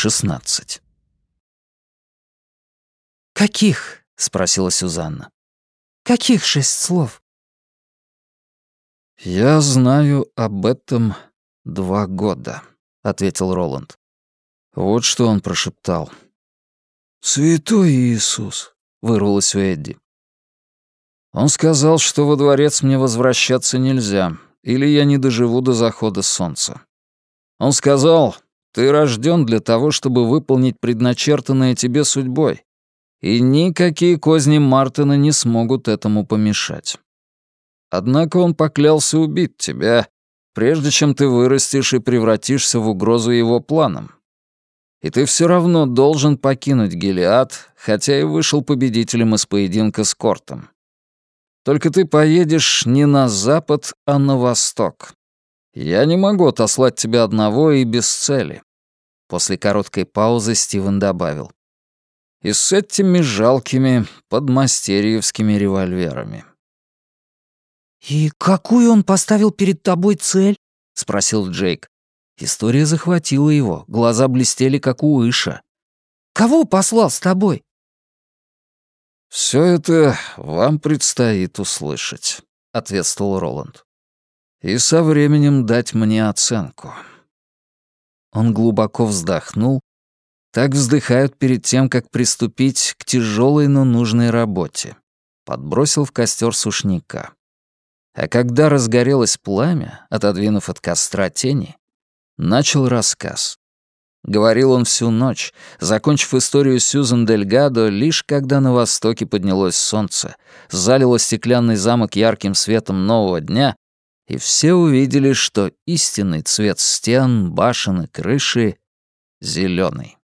шестнадцать. «Каких?» — спросила Сюзанна. «Каких шесть слов?» «Я знаю об этом два года», — ответил Роланд. Вот что он прошептал. «Святой Иисус», — вырвалось у Эдди. Он сказал, что во дворец мне возвращаться нельзя, или я не доживу до захода солнца. Он сказал, ты рожден для того, чтобы выполнить предначертанное тебе судьбой, и никакие козни Мартина не смогут этому помешать. Однако он поклялся убить тебя, прежде чем ты вырастешь и превратишься в угрозу его планам. И ты все равно должен покинуть Гелиад, хотя и вышел победителем из поединка с Кортом. Только ты поедешь не на запад, а на восток. Я не могу отослать тебя одного и без цели. После короткой паузы Стивен добавил. И с этими жалкими подмастерьевскими револьверами. «И какую он поставил перед тобой цель?» — спросил Джейк. История захватила его, глаза блестели, как у Иша. «Кого послал с тобой?» «Все это вам предстоит услышать», — ответствовал Роланд. «И со временем дать мне оценку». Он глубоко вздохнул. Так вздыхают перед тем, как приступить к тяжелой, но нужной работе. Подбросил в костер сушняка. А когда разгорелось пламя, отодвинув от костра тени, начал рассказ. Говорил он всю ночь, закончив историю Сьюзен Дельгадо лишь когда на востоке поднялось солнце, залило стеклянный замок ярким светом нового дня, и все увидели, что истинный цвет стен, башен и крыши — зеленый.